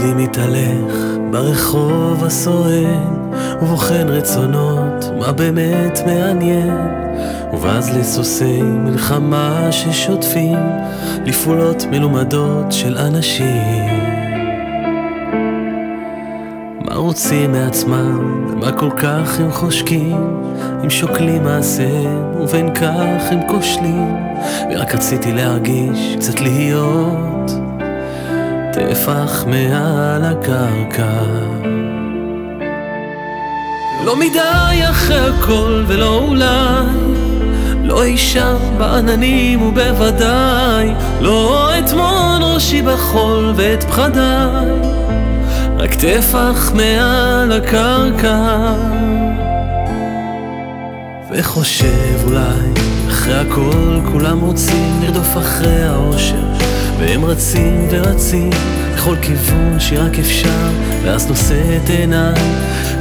ועודי מתהלך ברחוב הסואן, ובוחן רצונות, מה באמת מעניין. ובאז לסוסי מלחמה ששוטפים, לפעולות מלומדות של אנשים. מה רוצים מעצמם, ומה כל כך הם חושקים, אם שוקלים מעשיהם, ובין כך הם כושלים. ורק רציתי להרגיש, קצת להיות טפח מעל הקרקע. לא מדי אחרי הכל ולא אולי, לא אי שם בעננים ובוודאי, לא אטמון ראשי בחול ואת פחדיי, רק טפח מעל הקרקע. וחושב אולי, אחרי הכל כולם רוצים לרדוף אחרי האושר והם רצים ורצים לכל כיוון שרק אפשר ואז נושא את עיניי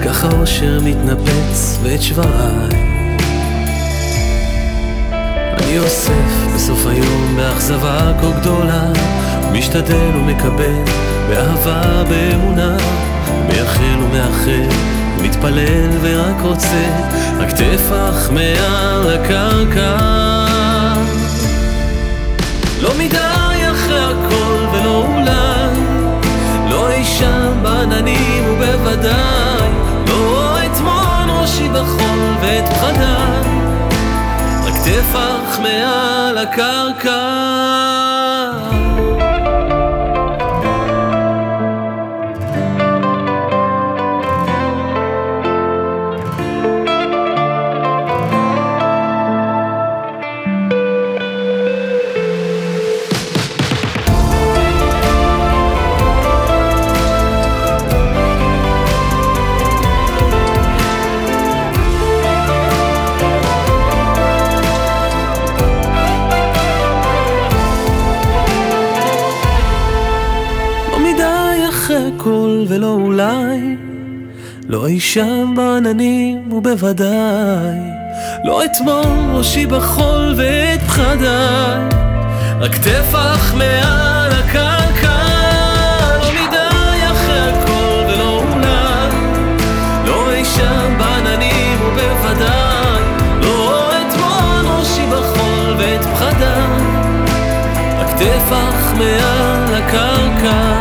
ככה האושר מתנפץ ואת שבריי. אני אוסף בסוף היום באכזבה כה גדולה משתדל ומקבל באהבה, באמונה מייחל ומאחל מתפלל ורק רוצה רק טפח מעל הקרקע מעל הקרקע. אחרי כל ולא אולי, לא אי שם בעננים ובוודאי, לא אתמול ראשי בחול ואת פחדיי, רק טפח מעל הקרקע. לא מדי אחרי הכל ולא אולי, לא אי שם בעננים ובוודאי, לא אתמול ראשי בחול ואת פחדיי, רק טפח מעל הקרקע.